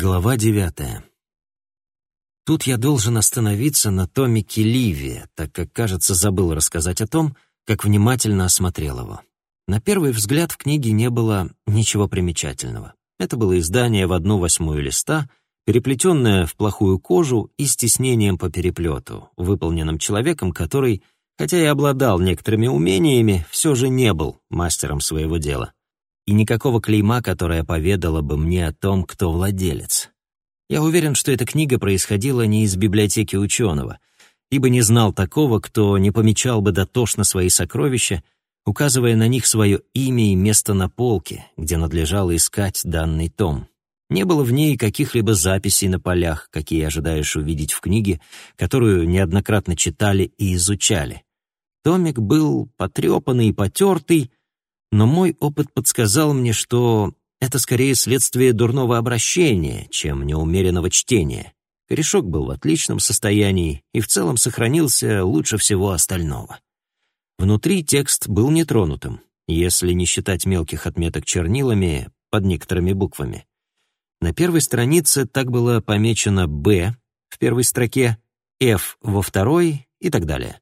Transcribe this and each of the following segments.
Глава девятая. Тут я должен остановиться на томике Ливия, так как, кажется, забыл рассказать о том, как внимательно осмотрел его. На первый взгляд в книге не было ничего примечательного. Это было издание в одну восьмую листа, переплетенное в плохую кожу и с тиснением по переплету, выполненным человеком, который, хотя и обладал некоторыми умениями, все же не был мастером своего дела и никакого клейма, которое поведало бы мне о том, кто владелец. Я уверен, что эта книга происходила не из библиотеки ученого, ибо не знал такого, кто не помечал бы дотошно свои сокровища, указывая на них свое имя и место на полке, где надлежало искать данный том. Не было в ней каких-либо записей на полях, какие ожидаешь увидеть в книге, которую неоднократно читали и изучали. Томик был потрепанный и потертый, но мой опыт подсказал мне, что это скорее следствие дурного обращения, чем неумеренного чтения. Корешок был в отличном состоянии и в целом сохранился лучше всего остального. Внутри текст был нетронутым, если не считать мелких отметок чернилами под некоторыми буквами. На первой странице так было помечено «Б» в первой строке, «Ф» во второй и так далее.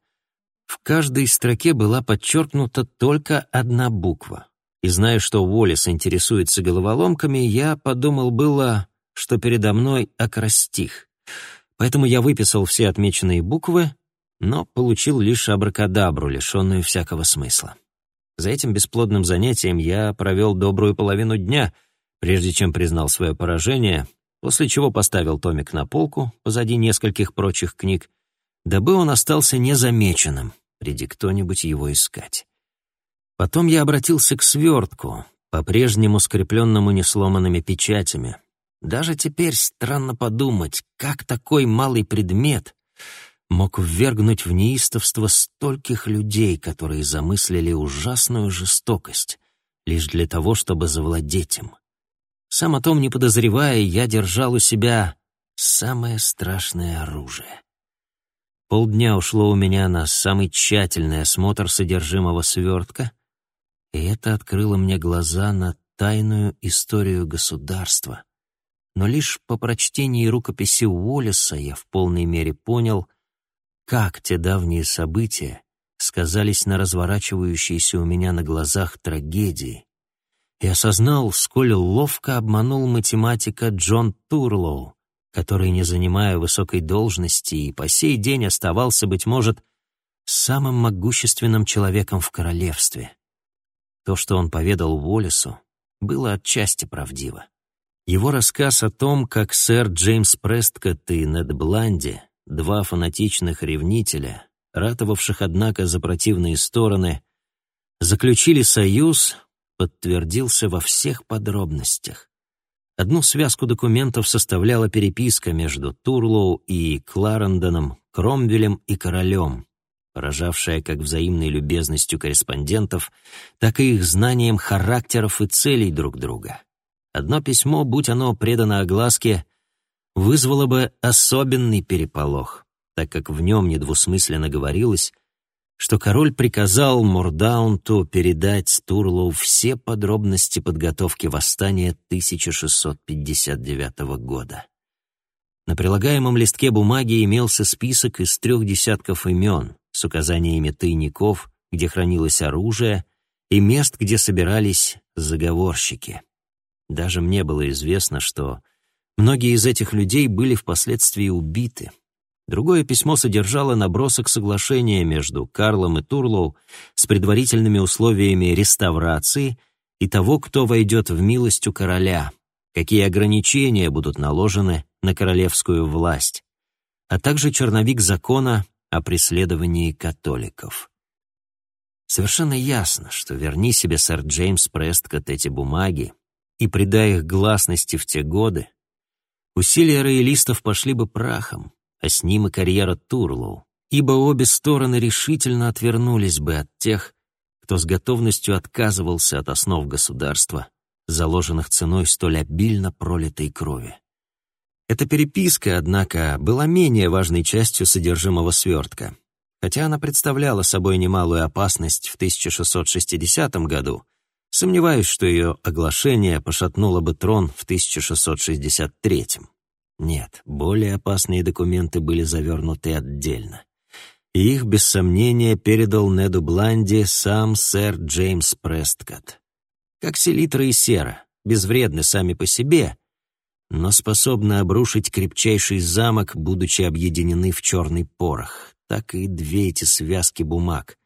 В каждой строке была подчеркнута только одна буква. И зная, что Уоллес интересуется головоломками, я подумал было, что передо мной акростих. Поэтому я выписал все отмеченные буквы, но получил лишь абракадабру, лишенную всякого смысла. За этим бесплодным занятием я провел добрую половину дня, прежде чем признал свое поражение, после чего поставил томик на полку позади нескольких прочих книг дабы он остался незамеченным, приди кто-нибудь его искать. Потом я обратился к свертку, по-прежнему скрепленному несломанными печатями. Даже теперь странно подумать, как такой малый предмет мог ввергнуть в неистовство стольких людей, которые замыслили ужасную жестокость лишь для того, чтобы завладеть им. Сам о том не подозревая, я держал у себя самое страшное оружие. Полдня ушло у меня на самый тщательный осмотр содержимого свертка, и это открыло мне глаза на тайную историю государства. Но лишь по прочтении рукописи Уоллеса я в полной мере понял, как те давние события сказались на разворачивающейся у меня на глазах трагедии, и осознал, сколь ловко обманул математика Джон Турлоу, который, не занимая высокой должности, и по сей день оставался, быть может, самым могущественным человеком в королевстве. То, что он поведал Уоллесу, было отчасти правдиво. Его рассказ о том, как сэр Джеймс Престкотт и Нед Бланди, два фанатичных ревнителя, ратовавших, однако, за противные стороны, заключили союз, подтвердился во всех подробностях. Одну связку документов составляла переписка между Турлоу и Кларендоном, Кромвелем и королем, поражавшая как взаимной любезностью корреспондентов, так и их знанием характеров и целей друг друга. Одно письмо, будь оно предано огласке, вызвало бы особенный переполох, так как в нем недвусмысленно говорилось — что король приказал Мордаунту передать Турлоу все подробности подготовки восстания 1659 года. На прилагаемом листке бумаги имелся список из трех десятков имен с указаниями тайников, где хранилось оружие, и мест, где собирались заговорщики. Даже мне было известно, что многие из этих людей были впоследствии убиты — Другое письмо содержало набросок соглашения между Карлом и Турлоу с предварительными условиями реставрации и того, кто войдет в милость у короля, какие ограничения будут наложены на королевскую власть, а также черновик закона о преследовании католиков. Совершенно ясно, что верни себе сэр Джеймс Престкотт эти бумаги и придай их гласности в те годы, усилия роялистов пошли бы прахом, а с ним и карьера Турлоу, ибо обе стороны решительно отвернулись бы от тех, кто с готовностью отказывался от основ государства, заложенных ценой столь обильно пролитой крови. Эта переписка, однако, была менее важной частью содержимого свертка. Хотя она представляла собой немалую опасность в 1660 году, Сомневаюсь, что ее оглашение пошатнуло бы трон в 1663 -м. Нет, более опасные документы были завернуты отдельно. Их, без сомнения, передал Неду Бланди сам сэр Джеймс Престкотт. Как селитра и сера, безвредны сами по себе, но способны обрушить крепчайший замок, будучи объединены в черный порох. Так и две эти связки бумаг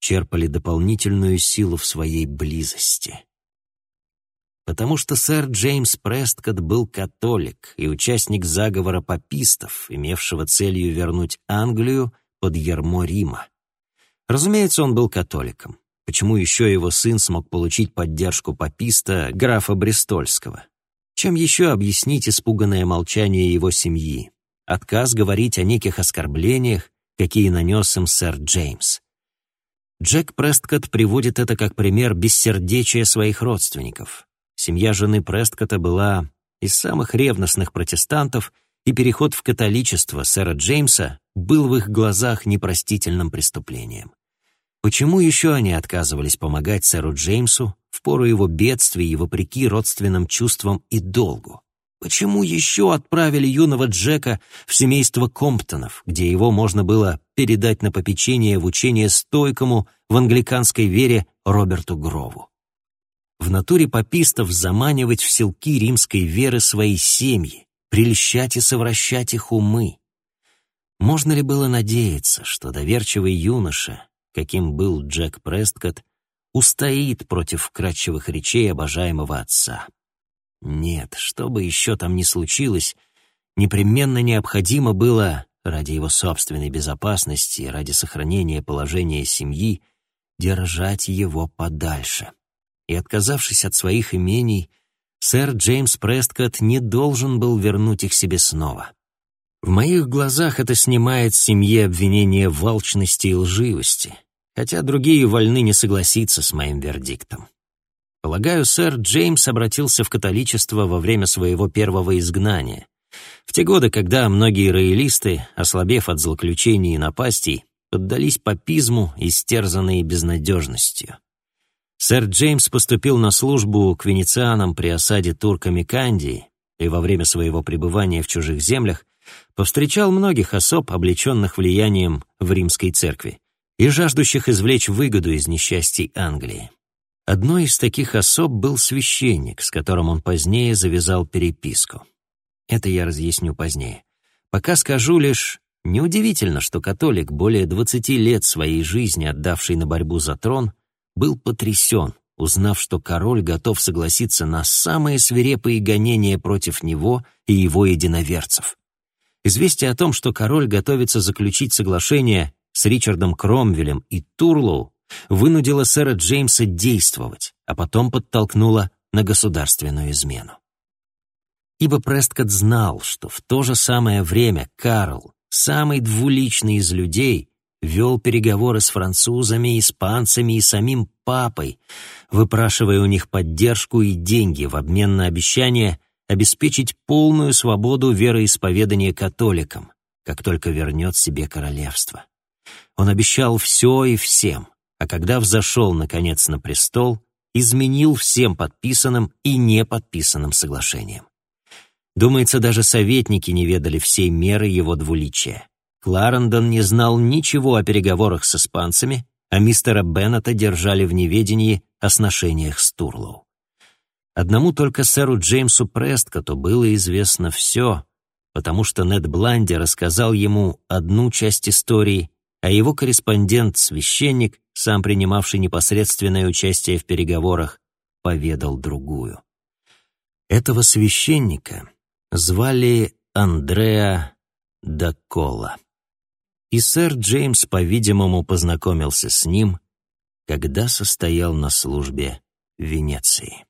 черпали дополнительную силу в своей близости. Потому что сэр Джеймс Престкотт был католик и участник заговора папистов, имевшего целью вернуть Англию под ярмо Рима. Разумеется, он был католиком. Почему еще его сын смог получить поддержку паписта, графа Брестольского? Чем еще объяснить испуганное молчание его семьи? Отказ говорить о неких оскорблениях, какие нанес им сэр Джеймс. Джек Престкотт приводит это как пример бессердечия своих родственников. Семья жены Престкотта была из самых ревностных протестантов, и переход в католичество сэра Джеймса был в их глазах непростительным преступлением. Почему еще они отказывались помогать сэру Джеймсу в пору его бедствий и вопреки родственным чувствам и долгу? Почему еще отправили юного Джека в семейство Комптонов, где его можно было передать на попечение в учение стойкому в англиканской вере Роберту Грову? В натуре папистов заманивать в селки римской веры свои семьи, прельщать и совращать их умы. Можно ли было надеяться, что доверчивый юноша, каким был Джек Престкотт, устоит против вкрадчивых речей обожаемого отца. Нет, что бы еще там ни случилось, непременно необходимо было, ради его собственной безопасности, ради сохранения положения семьи, держать его подальше. И, отказавшись от своих имений, сэр Джеймс Престкотт не должен был вернуть их себе снова. В моих глазах это снимает с семьи обвинение в алчности и лживости, хотя другие вольны не согласиться с моим вердиктом. Полагаю, сэр Джеймс обратился в католичество во время своего первого изгнания, в те годы, когда многие роялисты, ослабев от злоключений и напастей, поддались папизму, истерзанные безнадежностью. Сэр Джеймс поступил на службу к венецианам при осаде турками Кандии и во время своего пребывания в чужих землях повстречал многих особ, облеченных влиянием в римской церкви и жаждущих извлечь выгоду из несчастий Англии. Одной из таких особ был священник, с которым он позднее завязал переписку. Это я разъясню позднее. Пока скажу лишь, неудивительно, что католик, более 20 лет своей жизни отдавший на борьбу за трон, был потрясен, узнав, что король готов согласиться на самые свирепые гонения против него и его единоверцев. Известие о том, что король готовится заключить соглашение с Ричардом Кромвелем и Турлоу вынудила сэра Джеймса действовать, а потом подтолкнула на государственную измену. Ибо Престкотт знал, что в то же самое время Карл, самый двуличный из людей, вел переговоры с французами, испанцами и самим папой, выпрашивая у них поддержку и деньги в обмен на обещание обеспечить полную свободу вероисповедания католикам, как только вернет себе королевство. Он обещал все и всем, а когда взошел, наконец, на престол, изменил всем подписанным и неподписанным соглашениям. Думается, даже советники не ведали всей меры его двуличия. Кларендон не знал ничего о переговорах с испанцами, а мистера Беннета держали в неведении о сношениях с Турлоу. Одному только сэру Джеймсу Престкоту было известно все, потому что Нед Бланди рассказал ему одну часть истории, а его корреспондент-священник, сам принимавший непосредственное участие в переговорах, поведал другую. Этого священника звали Андреа Дакола. И сэр Джеймс, по-видимому, познакомился с ним, когда состоял на службе в Венеции.